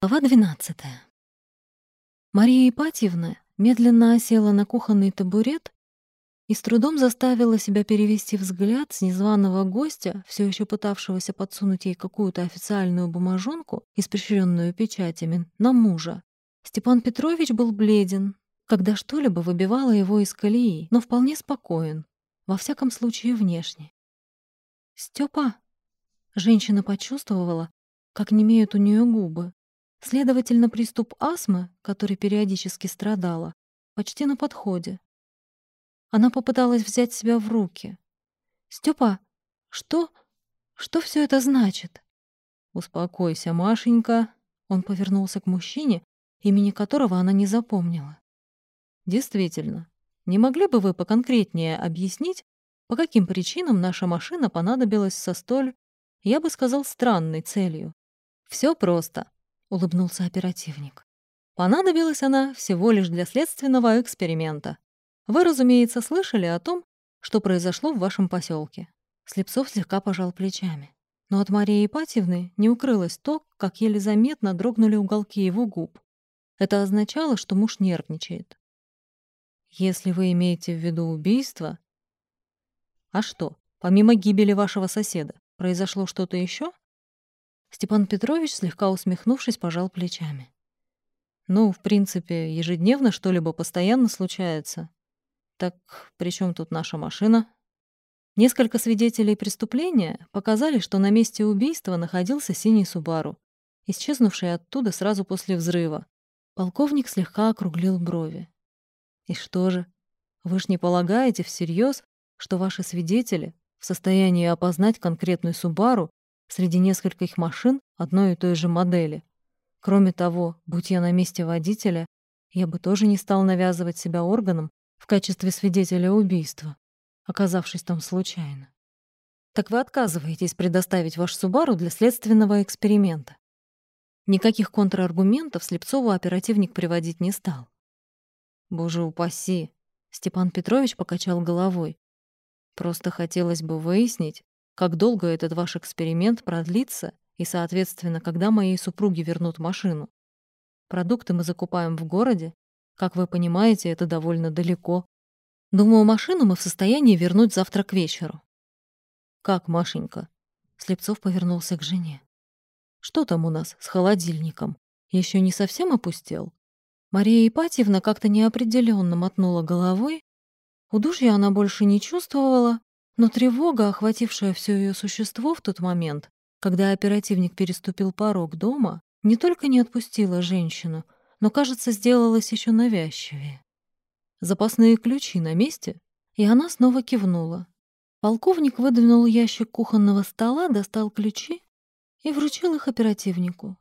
Глава двенадцатая. Мария Ипатьевна медленно осела на кухонный табурет и с трудом заставила себя перевести взгляд с незваного гостя, все еще пытавшегося подсунуть ей какую-то официальную бумажонку, испещренную печатями, на мужа. Степан Петрович был бледен, когда что-либо выбивало его из колеи, но вполне спокоен, во всяком случае внешне. «Стёпа!» Женщина почувствовала, как немеют у нее губы, Следовательно, приступ астмы, который периодически страдала, почти на подходе. Она попыталась взять себя в руки. «Стёпа, что... что все это значит?» «Успокойся, Машенька». Он повернулся к мужчине, имени которого она не запомнила. «Действительно, не могли бы вы поконкретнее объяснить, по каким причинам наша машина понадобилась со столь, я бы сказал, странной целью?» Все просто. — улыбнулся оперативник. «Понадобилась она всего лишь для следственного эксперимента. Вы, разумеется, слышали о том, что произошло в вашем поселке. Слепцов слегка пожал плечами. Но от Марии Ипатьевны не укрылось то, как еле заметно дрогнули уголки его губ. Это означало, что муж нервничает. «Если вы имеете в виду убийство...» «А что, помимо гибели вашего соседа, произошло что-то еще? Степан Петрович, слегка усмехнувшись, пожал плечами. «Ну, в принципе, ежедневно что-либо постоянно случается. Так при чем тут наша машина?» Несколько свидетелей преступления показали, что на месте убийства находился синий Субару, исчезнувший оттуда сразу после взрыва. Полковник слегка округлил брови. «И что же? Вы ж не полагаете всерьез, что ваши свидетели в состоянии опознать конкретную Субару среди нескольких машин одной и той же модели. Кроме того, будь я на месте водителя, я бы тоже не стал навязывать себя органам в качестве свидетеля убийства, оказавшись там случайно. Так вы отказываетесь предоставить ваш Субару для следственного эксперимента. Никаких контраргументов Слепцову оперативник приводить не стал. Боже упаси, Степан Петрович покачал головой. Просто хотелось бы выяснить, как долго этот ваш эксперимент продлится и, соответственно, когда моей супруге вернут машину. Продукты мы закупаем в городе. Как вы понимаете, это довольно далеко. Думаю, машину мы в состоянии вернуть завтра к вечеру. Как, Машенька? Слепцов повернулся к жене. Что там у нас с холодильником? Еще не совсем опустел? Мария Ипатьевна как-то неопределенно мотнула головой. Удушья она больше не чувствовала, но тревога, охватившая все ее существо в тот момент, когда оперативник переступил порог дома, не только не отпустила женщину, но, кажется, сделалась еще навязчивее. Запасные ключи на месте, и она снова кивнула. Полковник выдвинул ящик кухонного стола, достал ключи и вручил их оперативнику.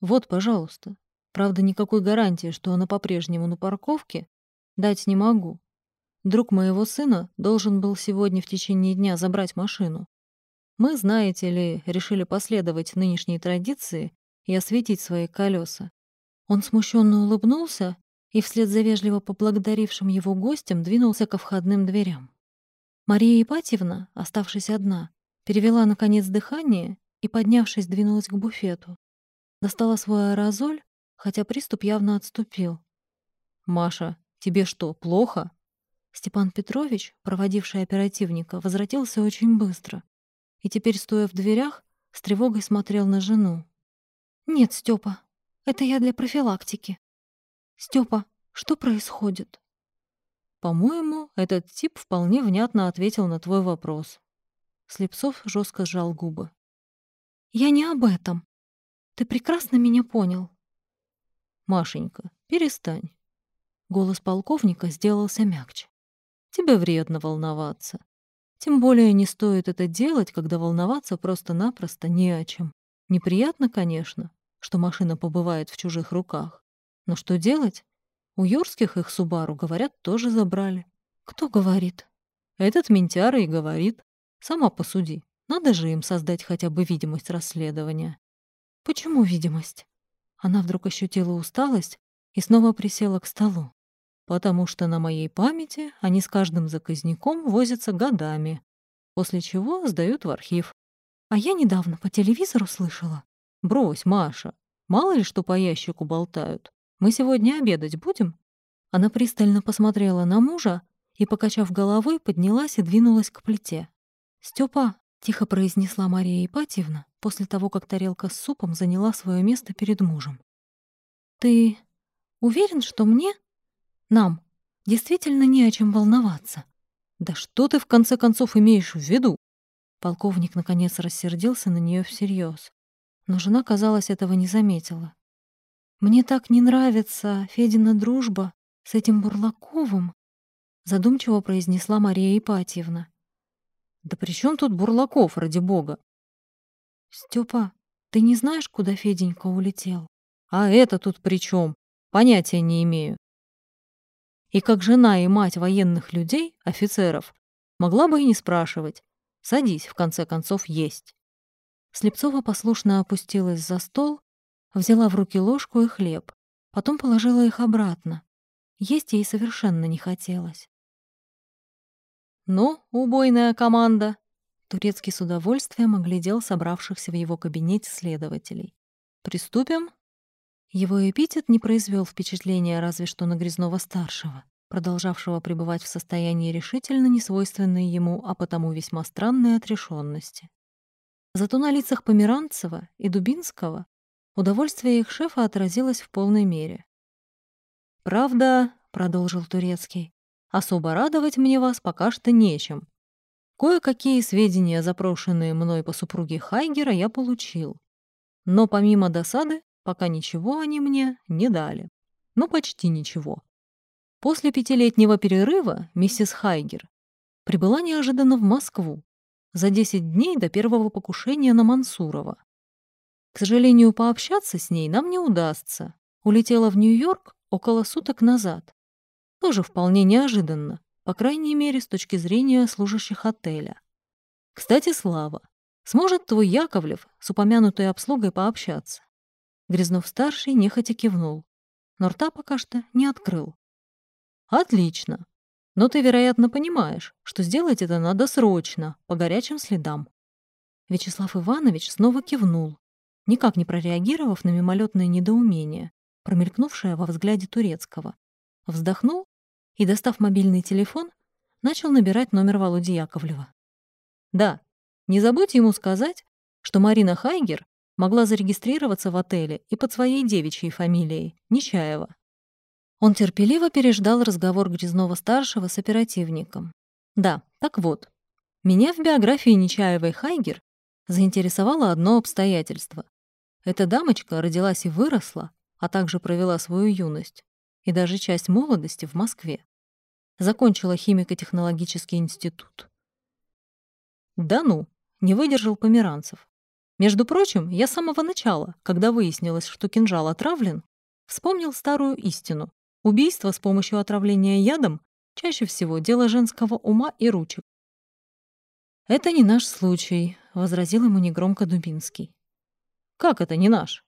«Вот, пожалуйста. Правда, никакой гарантии, что она по-прежнему на парковке, дать не могу. Друг моего сына должен был сегодня в течение дня забрать машину. Мы, знаете ли, решили последовать нынешней традиции и осветить свои колеса. Он смущенно улыбнулся и вслед за вежливо поблагодарившим его гостем двинулся ко входным дверям. Мария Ипатьевна, оставшись одна, перевела наконец дыхание и, поднявшись, двинулась к буфету. Достала свой аэрозоль, хотя приступ явно отступил. «Маша, тебе что, плохо?» Степан Петрович, проводивший оперативника, возвратился очень быстро и теперь, стоя в дверях, с тревогой смотрел на жену. «Нет, Степа, это я для профилактики. Степа, что происходит?» «По-моему, этот тип вполне внятно ответил на твой вопрос». Слепцов жестко сжал губы. «Я не об этом. Ты прекрасно меня понял». «Машенька, перестань». Голос полковника сделался мягче. Тебе вредно волноваться. Тем более не стоит это делать, когда волноваться просто-напросто не о чем. Неприятно, конечно, что машина побывает в чужих руках. Но что делать? У Юрских их Субару, говорят, тоже забрали. Кто говорит? Этот ментяра и говорит. Сама посуди. Надо же им создать хотя бы видимость расследования. Почему видимость? Она вдруг ощутила усталость и снова присела к столу потому что на моей памяти они с каждым заказником возятся годами, после чего сдают в архив. А я недавно по телевизору слышала. Брось, Маша, Мало ли что по ящику болтают. Мы сегодня обедать будем?» Она пристально посмотрела на мужа и, покачав головой, поднялась и двинулась к плите. «Стёпа!» — тихо произнесла Мария Ипатьевна после того, как тарелка с супом заняла свое место перед мужем. «Ты уверен, что мне, нам, действительно не о чем волноваться?» «Да что ты в конце концов имеешь в виду?» Полковник наконец рассердился на нее всерьез, но жена, казалось, этого не заметила. «Мне так не нравится Федина дружба с этим Бурлаковым», задумчиво произнесла Мария Ипатьевна. «Да при чем тут Бурлаков, ради бога?» «Степа, ты не знаешь, куда Феденька улетел?» «А это тут при чем? Понятия не имею». И как жена и мать военных людей, офицеров, могла бы и не спрашивать. Садись, в конце концов, есть. Слепцова послушно опустилась за стол, взяла в руки ложку и хлеб, потом положила их обратно. Есть ей совершенно не хотелось. «Ну, убойная команда!» Турецкий с удовольствием оглядел собравшихся в его кабинете следователей. «Приступим?» Его эпитет не произвел впечатления разве что на Грязнова-старшего, продолжавшего пребывать в состоянии решительно несвойственной ему, а потому весьма странной отрешенности. Зато на лицах Померанцева и Дубинского удовольствие их шефа отразилось в полной мере. «Правда», — продолжил Турецкий, — «особо радовать мне вас пока что нечем. Кое-какие сведения, запрошенные мной по супруге Хайгера, я получил. Но помимо досады, пока ничего они мне не дали. Ну, почти ничего. После пятилетнего перерыва миссис Хайгер прибыла неожиданно в Москву за 10 дней до первого покушения на Мансурова. К сожалению, пообщаться с ней нам не удастся. Улетела в Нью-Йорк около суток назад. Тоже вполне неожиданно по крайней мере, с точки зрения служащих отеля. Кстати, Слава, сможет твой Яковлев с упомянутой обслугой пообщаться? Грязнов-старший нехотя кивнул, но рта пока что не открыл. Отлично. Но ты, вероятно, понимаешь, что сделать это надо срочно, по горячим следам. Вячеслав Иванович снова кивнул, никак не прореагировав на мимолетное недоумение, промелькнувшее во взгляде турецкого. Вздохнул и, достав мобильный телефон, начал набирать номер Володи Яковлева. Да, не забудь ему сказать, что Марина Хайгер могла зарегистрироваться в отеле и под своей девичьей фамилией, Нечаева. Он терпеливо переждал разговор Грязнова-старшего с оперативником. Да, так вот, меня в биографии Нечаевой Хайгер заинтересовало одно обстоятельство. Эта дамочка родилась и выросла, а также провела свою юность и даже часть молодости в Москве. Закончила химико-технологический институт. Да ну, не выдержал Померанцев. Между прочим, я с самого начала, когда выяснилось, что кинжал отравлен, вспомнил старую истину. Убийство с помощью отравления ядом чаще всего дело женского ума и ручек. «Это не наш случай», — возразил ему негромко Дубинский. «Как это не наш?»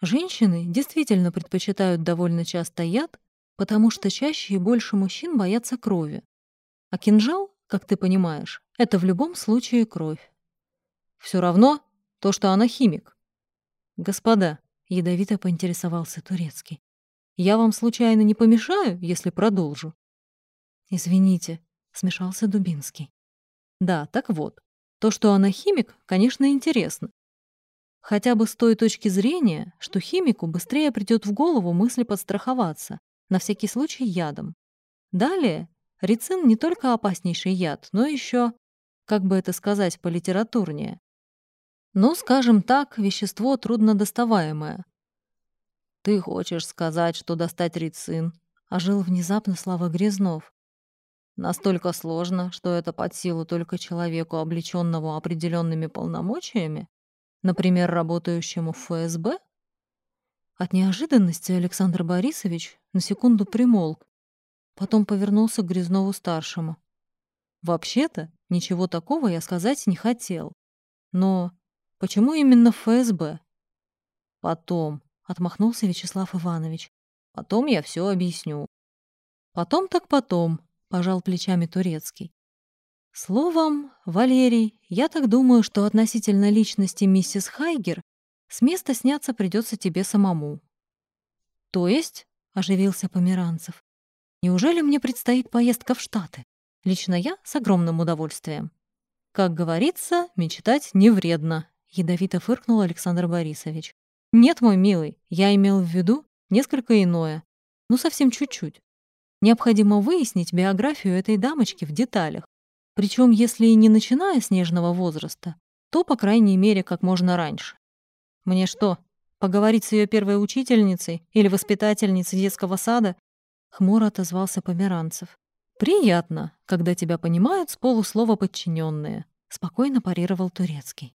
Женщины действительно предпочитают довольно часто яд, потому что чаще и больше мужчин боятся крови. А кинжал, как ты понимаешь, это в любом случае кровь. Все равно то, что она химик. Господа, ядовито поинтересовался Турецкий. Я вам случайно не помешаю, если продолжу? Извините, смешался Дубинский. Да, так вот. То, что она химик, конечно, интересно. Хотя бы с той точки зрения, что химику быстрее придет в голову мысль подстраховаться, на всякий случай ядом. Далее, рицин не только опаснейший яд, но еще, как бы это сказать политературнее, ну, скажем так, вещество труднодоставаемое. «Ты хочешь сказать, что достать рицин?» — ожил внезапно Слава Грязнов. «Настолько сложно, что это под силу только человеку, облеченному определенными полномочиями? Например, работающему в ФСБ?» От неожиданности Александр Борисович на секунду примолк, потом повернулся к Грязнову-старшему. «Вообще-то, ничего такого я сказать не хотел. Но почему именно ФСБ?» «Потом», — отмахнулся Вячеслав Иванович. «Потом я все объясню». «Потом так потом», — пожал плечами Турецкий. Словом, Валерий, я так думаю, что относительно личности миссис Хайгер С места сняться придется тебе самому. То есть, оживился Померанцев, неужели мне предстоит поездка в Штаты? Лично я с огромным удовольствием. Как говорится, мечтать не вредно, ядовито фыркнул Александр Борисович. Нет, мой милый, я имел в виду несколько иное. Ну, совсем чуть-чуть. Необходимо выяснить биографию этой дамочки в деталях. Причем, если и не начиная с нежного возраста, то, по крайней мере, как можно раньше. Мне что, поговорить с ее первой учительницей или воспитательницей детского сада? Хмуро отозвался Померанцев. Приятно, когда тебя понимают с полуслова подчиненные, спокойно парировал Турецкий.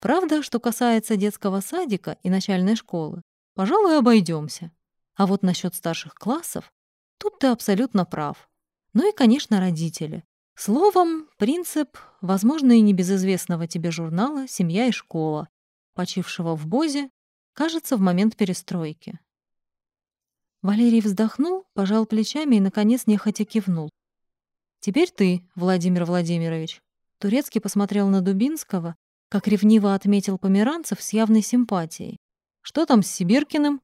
Правда, что касается детского садика и начальной школы, пожалуй, обойдемся. А вот насчет старших классов, тут ты абсолютно прав. Ну и, конечно, родители. Словом, принцип, возможно, и небезызвестного тебе журнала «Семья и школа», почившего в Бозе, кажется, в момент перестройки. Валерий вздохнул, пожал плечами и, наконец, нехотя кивнул. «Теперь ты, Владимир Владимирович». Турецкий посмотрел на Дубинского, как ревниво отметил Померанцев с явной симпатией. «Что там с Сибиркиным?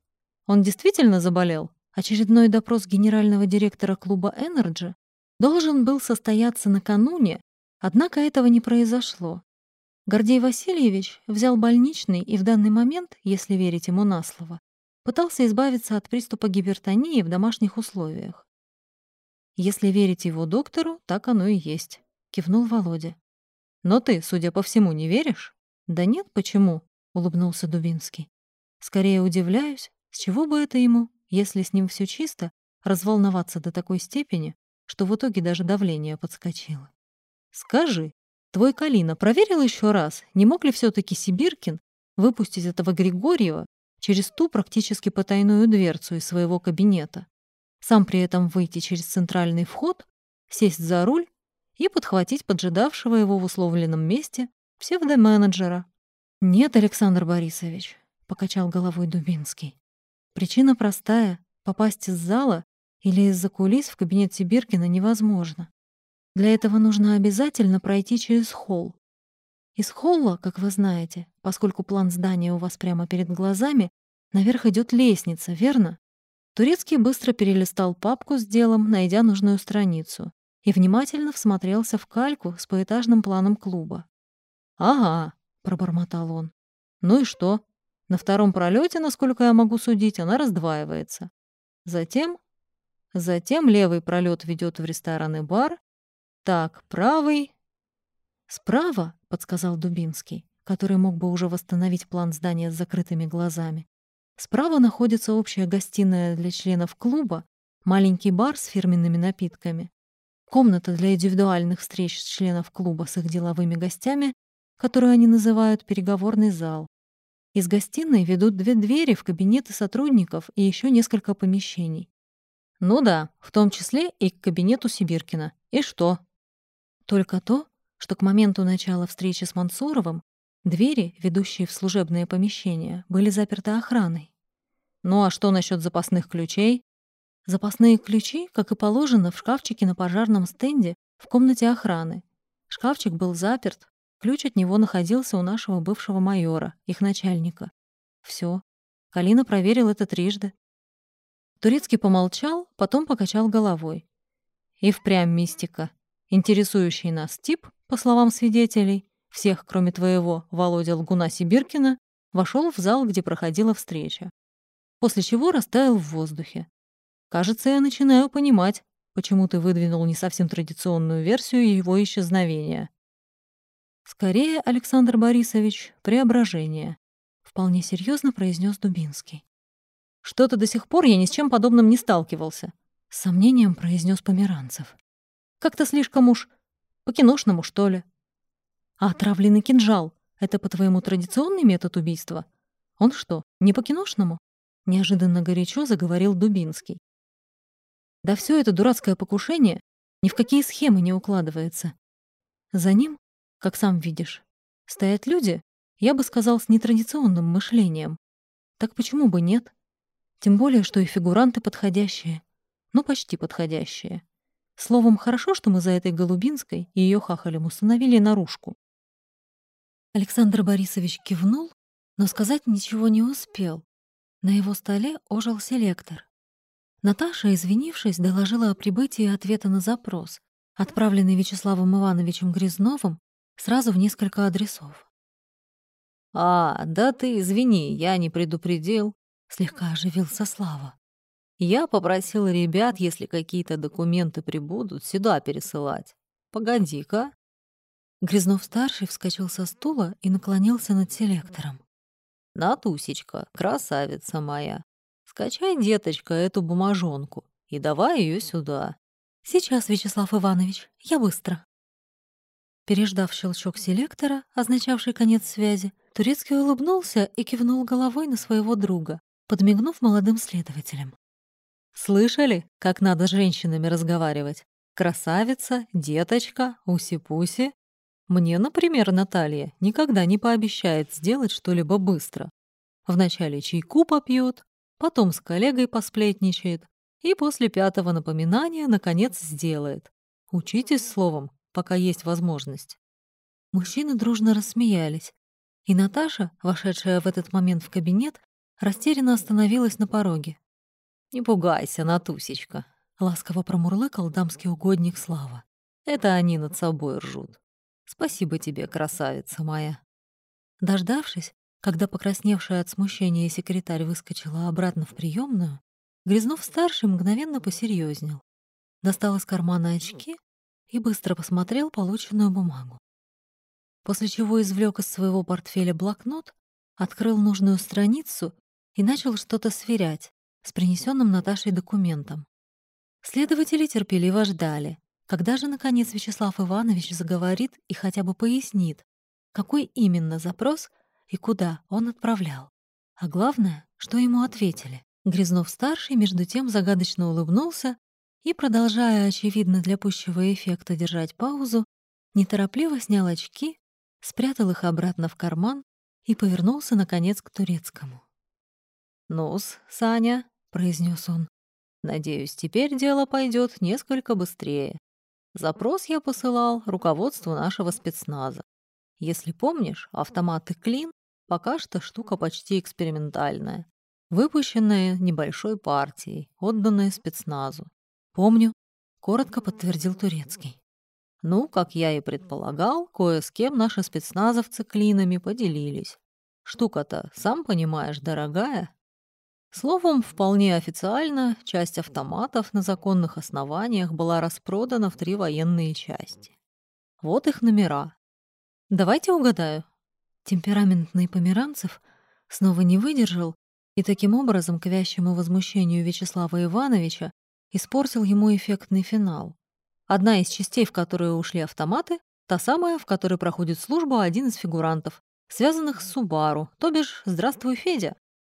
Он действительно заболел?» Очередной допрос генерального директора клуба «Энерджи» должен был состояться накануне, однако этого не произошло. Гордей Васильевич взял больничный и в данный момент, если верить ему на слово, пытался избавиться от приступа гипертонии в домашних условиях. «Если верить его доктору, так оно и есть», — кивнул Володя. «Но ты, судя по всему, не веришь?» «Да нет, почему?» — улыбнулся Дубинский. «Скорее удивляюсь, с чего бы это ему, если с ним все чисто, разволноваться до такой степени, что в итоге даже давление подскочило. Скажи, Твой Калина проверил еще раз, не мог ли все таки Сибиркин выпустить этого Григорьева через ту практически потайную дверцу из своего кабинета, сам при этом выйти через центральный вход, сесть за руль и подхватить поджидавшего его в условленном месте псевдоменеджера. «Нет, Александр Борисович», — покачал головой Дубинский. «Причина простая. Попасть из зала или из-за кулис в кабинет Сибиркина невозможно. Для этого нужно обязательно пройти через холл. Из холла, как вы знаете, поскольку план здания у вас прямо перед глазами, наверх идет лестница, верно? Турецкий быстро перелистал папку с делом, найдя нужную страницу, и внимательно всмотрелся в кальку с поэтажным планом клуба. «Ага», — пробормотал он. «Ну и что? На втором пролете, насколько я могу судить, она раздваивается. Затем... Затем левый пролет ведет в ресторан и бар, так, правый. Справа, подсказал Дубинский, который мог бы уже восстановить план здания с закрытыми глазами. Справа находится общая гостиная для членов клуба, маленький бар с фирменными напитками, комната для индивидуальных встреч членов клуба с их деловыми гостями, которую они называют переговорный зал. Из гостиной ведут две двери в кабинеты сотрудников и еще несколько помещений. Ну да, в том числе и к кабинету Сибиркина. И что? Только то, что к моменту начала встречи с Мансуровым двери, ведущие в служебные помещения, были заперты охраной. Ну а что насчет запасных ключей? Запасные ключи, как и положено, в шкафчике на пожарном стенде в комнате охраны. Шкафчик был заперт, ключ от него находился у нашего бывшего майора, их начальника. Все. Калина проверил это трижды. Турецкий помолчал, потом покачал головой. И впрямь мистика. Интересующий нас тип, по словам свидетелей, всех, кроме твоего, Володя Лгуна Сибиркина, вошел в зал, где проходила встреча. После чего растаял в воздухе. Кажется, я начинаю понимать, почему ты выдвинул не совсем традиционную версию его исчезновения. Скорее, Александр Борисович, преображение, вполне серьезно произнес Дубинский. Что-то до сих пор я ни с чем подобным не сталкивался, с сомнением произнес Померанцев. Как-то слишком уж по-киношному, что ли. А отравленный кинжал — это, по-твоему, традиционный метод убийства? Он что, не по-киношному? Неожиданно горячо заговорил Дубинский. Да все это дурацкое покушение ни в какие схемы не укладывается. За ним, как сам видишь, стоят люди, я бы сказал, с нетрадиционным мышлением. Так почему бы нет? Тем более, что и фигуранты подходящие. Ну, почти подходящие. Словом, хорошо, что мы за этой Голубинской и ее хахалем установили наружку. Александр Борисович кивнул, Но сказать ничего не успел. На его столе ожил селектор. Наташа, извинившись, доложила о прибытии ответа на запрос, отправленный Вячеславом Ивановичем Грязновым сразу в несколько адресов. «А, да ты извини, я не предупредил», — слегка оживился Слава. «Я попросил ребят, если какие-то документы прибудут, сюда пересылать. Погоди-ка». Грязнов-старший вскочил со стула и наклонился над селектором. «Натусечка, красавица моя, скачай, деточка, эту бумажонку и давай ее сюда». «Сейчас, Вячеслав Иванович, я быстро». Переждав щелчок селектора, означавший конец связи, Турецкий улыбнулся и кивнул головой на своего друга, подмигнув молодым следователям. «Слышали, как надо с женщинами разговаривать? Красавица, деточка, уси-пуси. Мне, например, Наталья никогда не пообещает сделать что-либо быстро. Вначале чайку попьет, потом с коллегой посплетничает и после пятого напоминания, наконец, сделает. Учитесь словом, пока есть возможность». Мужчины дружно рассмеялись, и Наташа, вошедшая в этот момент в кабинет, растерянно остановилась на пороге. «Не пугайся, Натусечка», — ласково промурлыкал дамский угодник Слава. «Это они над собой ржут. Спасибо тебе, красавица моя». Дождавшись, когда покрасневшая от смущения секретарь выскочила обратно в приемную, Грязнов-старший мгновенно посерьезнел, достал из кармана очки и быстро посмотрел полученную бумагу после чего извлек из своего портфеля блокнот, открыл нужную страницу и начал что-то сверять с принесенным Наташей документом. Следователи терпеливо ждали, когда же, наконец, Вячеслав Иванович заговорит и хотя бы пояснит, какой именно запрос и куда он отправлял. А главное, что ему ответили. Грязнов-старший, между тем, загадочно улыбнулся и, продолжая, очевидно, для пущего эффекта держать паузу, неторопливо снял очки спрятал их обратно в карман и повернулся, наконец, к турецкому. «Ну-с, Саня», — произнес он, — «надеюсь, теперь дело пойдет несколько быстрее. Запрос я посылал руководству нашего спецназа. Если помнишь, автоматы «Клин» пока что штука почти экспериментальная, выпущенная небольшой партией, отданная спецназу. «Помню», — коротко подтвердил Турецкий. Ну, как я и предполагал, кое с кем наши спецназовцы клинами поделились. Штука-то, сам понимаешь, дорогая. Словом, вполне официально часть автоматов на законных основаниях была распродана в три военные части. Вот их номера. Давайте угадаю. Темпераментный Померанцев снова не выдержал и таким образом, к вящему возмущению Вячеслава Ивановича, испортил ему эффектный финал. Одна из частей, в которую ушли автоматы, та самая, в которой проходит службу один из фигурантов, связанных с Субару, то бишь «Здравствуй, Федя».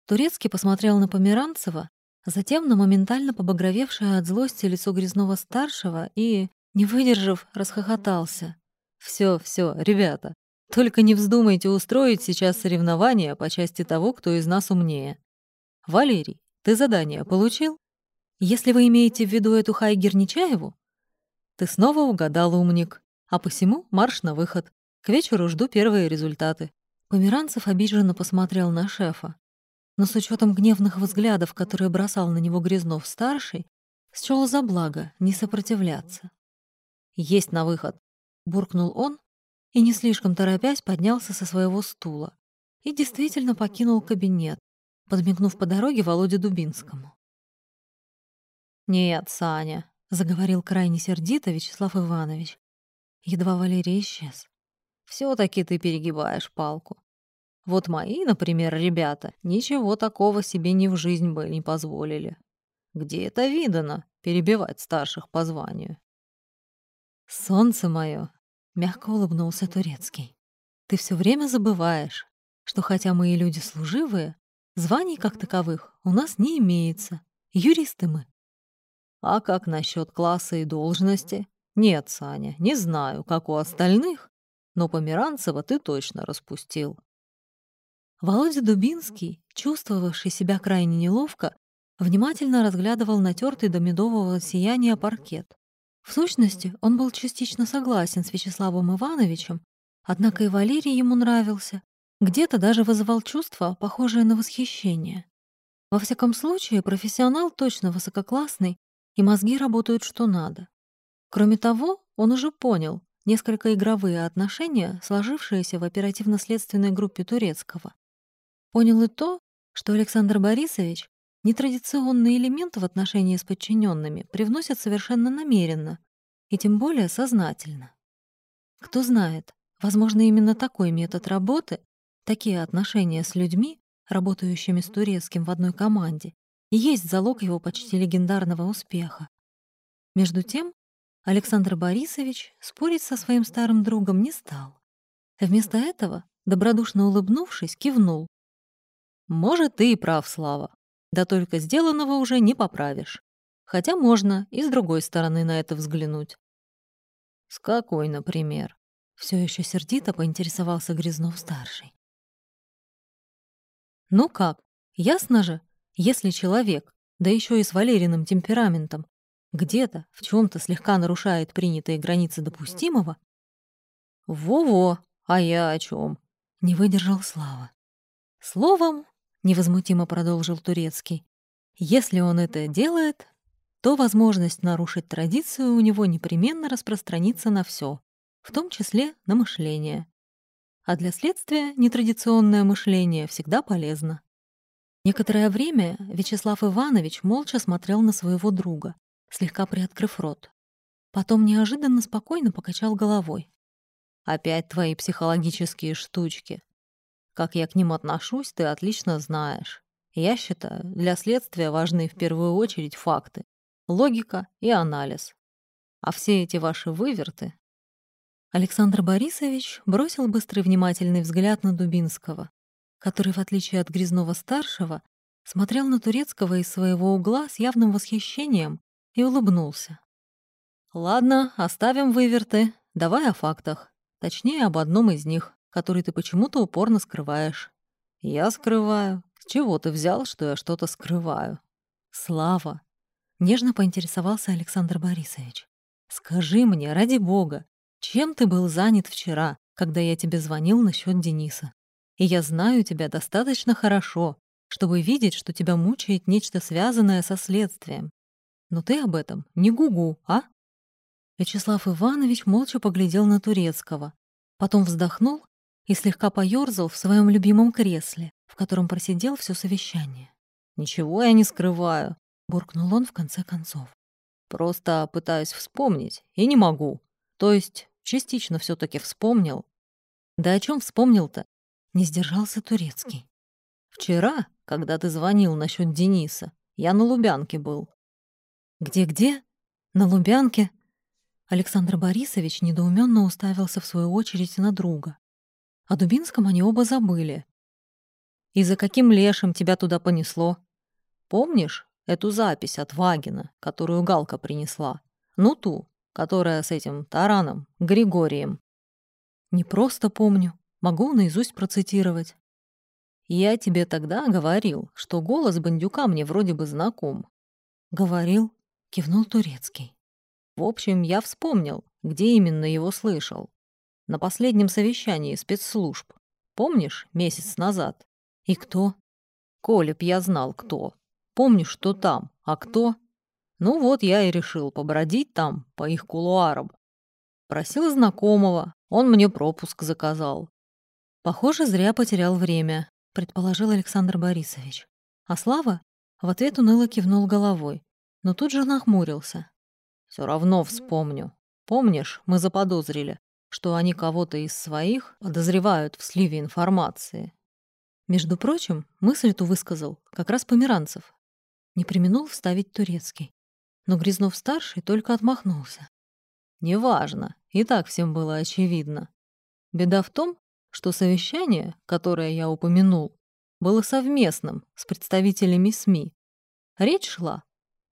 Турецкий посмотрел на Померанцева, затем на моментально побагровевшее от злости лицо Грязнова-старшего и, не выдержав, расхохотался. «Всё, всё, ребята, только не вздумайте устроить сейчас соревнования по части того, кто из нас умнее. Валерий, ты задание получил? Если вы имеете в виду эту Хайгер Нечаеву, ты снова угадал, умник. А посему марш на выход. К вечеру жду первые результаты». Померанцев обиженно посмотрел на шефа. Но с учетом гневных взглядов, которые бросал на него Грязнов-старший, счёл за благо не сопротивляться. «Есть на выход», — буркнул он и, не слишком торопясь, поднялся со своего стула и действительно покинул кабинет, подмигнув по дороге Володе Дубинскому. «Нет, Саня, — заговорил крайне сердито Вячеслав Иванович. Едва Валерий исчез. все таки ты перегибаешь палку. Вот мои, например, ребята ничего такого себе ни в жизнь бы не позволили. Где это видано, перебивать старших по званию? «Солнце мое!» — мягко улыбнулся Турецкий. «Ты все время забываешь, что хотя мы и люди служивые, званий как таковых у нас не имеется. Юристы мы. А как насчет класса и должности? Нет, Саня, не знаю, как у остальных, но Померанцева ты точно распустил. Володя Дубинский, чувствовавший себя крайне неловко, внимательно разглядывал натертый до медового сияния паркет. В сущности, он был частично согласен с Вячеславом Ивановичем, однако и Валерий ему нравился, Где-то даже вызывал чувство, похожее на восхищение. Во всяком случае, профессионал точно высококлассный, и мозги работают что надо. Кроме того, он уже понял несколько игровые отношения, сложившиеся в оперативно-следственной группе Турецкого. Понял и то, что Александр Борисович нетрадиционные элементы в отношении с подчиненными привносит совершенно намеренно, и тем более сознательно. Кто знает, возможно, именно такой метод работы, такие отношения с людьми, работающими с турецким в одной команде, и есть залог его почти легендарного успеха. Между тем, Александр Борисович спорить со своим старым другом не стал. Вместо этого, добродушно улыбнувшись, кивнул. «Может, ты и прав, Слава. Да только сделанного уже не поправишь. Хотя можно и с другой стороны на это взглянуть». «С какой, например?» Все еще сердито поинтересовался Грязнов-старший. Ну как, ясно же, если человек, да еще и с Валериным темпераментом, где-то в чем то слегка нарушает принятые границы допустимого... «Во-во, а я о чем? не выдержал Слава. «Словом, — невозмутимо продолжил Турецкий, — если он это делает, то возможность нарушить традицию у него непременно распространится на все, в том числе на мышление. А для следствия нетрадиционное мышление всегда полезно. Некоторое время Вячеслав Иванович молча смотрел на своего друга, слегка приоткрыв рот. Потом неожиданно спокойно покачал головой. «Опять твои психологические штучки. Как я к ним отношусь, ты отлично знаешь. Я считаю, для следствия важны в первую очередь факты, логика и анализ. А все эти ваши выверты Александр Борисович бросил быстрый внимательный взгляд на Дубинского, который, в отличие от Грязнова-старшего, смотрел на Турецкого из своего угла с явным восхищением и улыбнулся. «Ладно, оставим выверты. Давай о фактах. Точнее, об одном из них, который ты почему-то упорно скрываешь». «Я скрываю. С чего ты взял, что я что-то скрываю?» «Слава!» — нежно поинтересовался Александр Борисович. «Скажи мне, ради бога, чем ты был занят вчера, когда я тебе звонил насчет Дениса? И я знаю тебя достаточно хорошо, чтобы видеть, что тебя мучает нечто связанное со следствием. Но ты об этом не гугу, а?» Вячеслав Иванович молча поглядел на Турецкого, потом вздохнул и слегка поёрзал в своем любимом кресле, в котором просидел все совещание. «Ничего я не скрываю», — буркнул он в конце концов. «Просто пытаюсь вспомнить и не могу. То есть частично все таки вспомнил. Да о чем вспомнил-то? Не сдержался Турецкий. Вчера, когда ты звонил насчет Дениса, я на Лубянке был. Где-где? На Лубянке? Александр Борисович недоуменно уставился в свою очередь на друга. О Дубинском они оба забыли. «И за каким лешим тебя туда понесло? Помнишь эту запись от Вагина, которую Галка принесла? Ну ту, которая с этим тараном, Григорием. Не просто помню, могу наизусть процитировать. Я тебе тогда говорил, что голос бандюка мне вроде бы знаком. Говорил, кивнул турецкий. В общем, я вспомнил, где именно его слышал. На последнем совещании спецслужб. Помнишь, месяц назад? И кто? Колеб я знал, кто. Помню, что там, а кто ну вот я и решил побродить там, по их кулуарам. Просил знакомого, он мне пропуск заказал. Похоже, зря потерял время, предположил Александр Борисович. А Слава в ответ уныло кивнул головой, но тут же нахмурился. Все равно вспомню. Помнишь, мы заподозрили, что они кого-то из своих подозревают в сливе информации. Между прочим, мысль эту высказал как раз Померанцев. Не применул вставить турецкий но Грязнов-старший только отмахнулся. «Неважно, и так всем было очевидно. Беда в том, что совещание, которое я упомянул, было совместным с представителями СМИ. Речь шла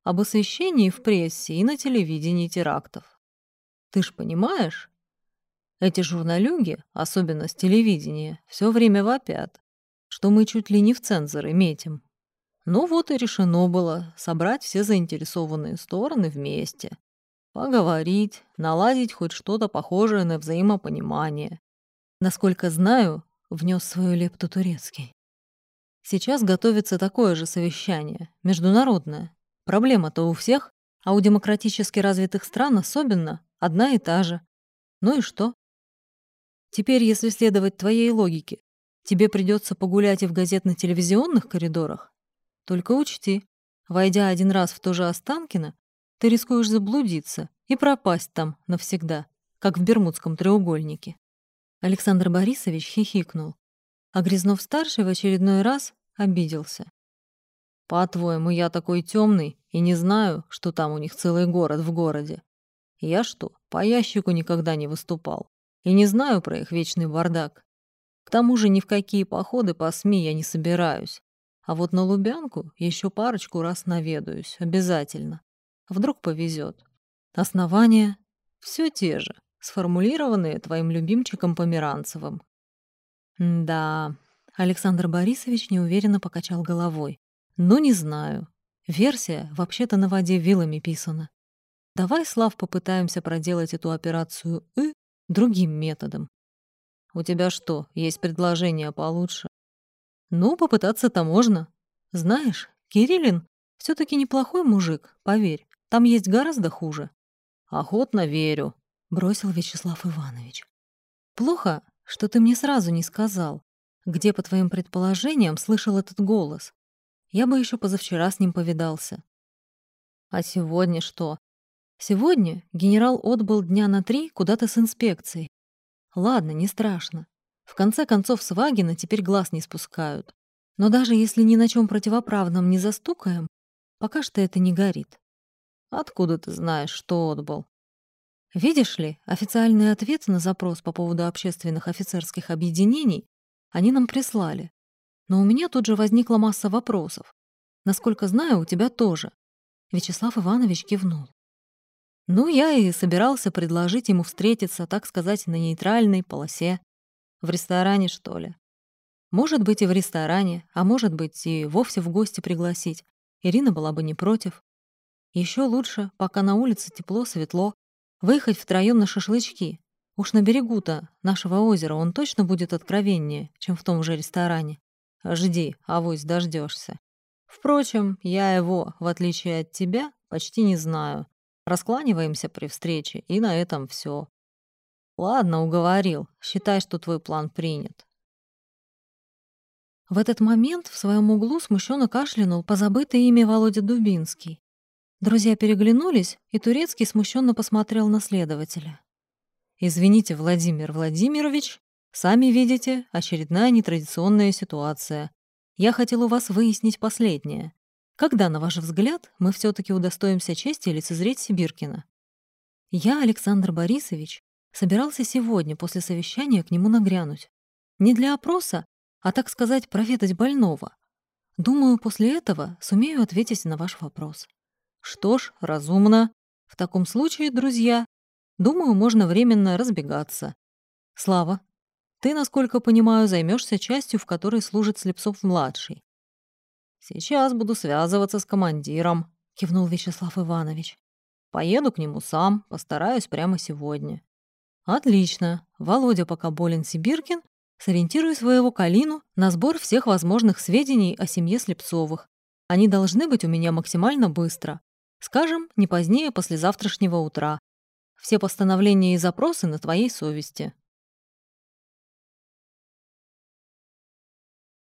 об освещении в прессе и на телевидении терактов. Ты ж понимаешь, эти журналюги, особенно с телевидения, все время вопят, что мы чуть ли не в цензоры метим. Ну вот и решено было собрать все заинтересованные стороны вместе. Поговорить, наладить хоть что-то похожее на взаимопонимание. Насколько знаю, внес свою лепту турецкий. Сейчас готовится такое же совещание, международное. Проблема-то у всех, а у демократически развитых стран особенно одна и та же. Ну и что? Теперь, если следовать твоей логике, тебе придется погулять и в газетно-телевизионных коридорах? Только учти, войдя один раз в то же Останкино, ты рискуешь заблудиться и пропасть там навсегда, как в Бермудском треугольнике. Александр Борисович хихикнул, а Грязнов-старший в очередной раз обиделся. «По-твоему, я такой темный и не знаю, что там у них целый город в городе? Я что, по ящику никогда не выступал и не знаю про их вечный бардак? К тому же ни в какие походы по СМИ я не собираюсь. А вот на Лубянку еще парочку раз наведаюсь, обязательно. Вдруг повезет. Основания все те же, сформулированные твоим любимчиком Померанцевым. Да, Александр Борисович неуверенно покачал головой. Ну, не знаю. Версия вообще-то на воде вилами писана. Давай, Слав, попытаемся проделать эту операцию «и» другим методом. У тебя что, есть предложение получше? Ну, попытаться-то можно. Знаешь, Кириллин все таки неплохой мужик, поверь. Там есть гораздо хуже. Охотно верю, бросил Вячеслав Иванович. Плохо, что ты мне сразу не сказал, где, по твоим предположениям, слышал этот голос. Я бы еще позавчера с ним повидался. А сегодня что? Сегодня генерал отбыл дня на три куда-то с инспекцией. Ладно, не страшно. В конце концов, с Вагина теперь глаз не спускают. Но даже если ни на чем противоправном не застукаем, пока что это не горит. Откуда ты знаешь, что отбыл? Видишь ли, официальный ответ на запрос по поводу общественных офицерских объединений они нам прислали. Но у меня тут же возникла масса вопросов. Насколько знаю, у тебя тоже. Вячеслав Иванович кивнул. Ну, я и собирался предложить ему встретиться, так сказать, на нейтральной полосе. В ресторане, что ли? Может быть, и в ресторане, а может быть, и вовсе в гости пригласить. Ирина была бы не против. Еще лучше, пока на улице тепло, светло, выехать втроем на шашлычки. Уж на берегу-то нашего озера он точно будет откровеннее, чем в том же ресторане. Жди, авось дождешься. Впрочем, я его, в отличие от тебя, почти не знаю. Раскланиваемся при встрече, и на этом все. Ладно, уговорил. Считай, что твой план принят. В этот момент в своем углу смущенно кашлянул позабытый ими Володя Дубинский. Друзья переглянулись, и Турецкий смущенно посмотрел на следователя. «Извините, Владимир Владимирович, сами видите, очередная нетрадиционная ситуация. Я хотел у вас выяснить последнее. Когда, на ваш взгляд, мы все таки удостоимся чести лицезреть Сибиркина? Я, Александр Борисович, собирался сегодня после совещания к нему нагрянуть. Не для опроса, а, так сказать, проведать больного. Думаю, после этого сумею ответить на ваш вопрос. Что ж, разумно. В таком случае, друзья, думаю, можно временно разбегаться. Слава, ты, насколько понимаю, займешься частью, в которой служит Слепцов-младший. «Сейчас буду связываться с командиром», — кивнул Вячеслав Иванович. «Поеду к нему сам, постараюсь прямо сегодня». «Отлично. Володя пока болен Сибиркин, сориентируй своего Калину на сбор всех возможных сведений о семье Слепцовых. Они должны быть у меня максимально быстро. Скажем, не позднее послезавтрашнего утра. Все постановления и запросы на твоей совести.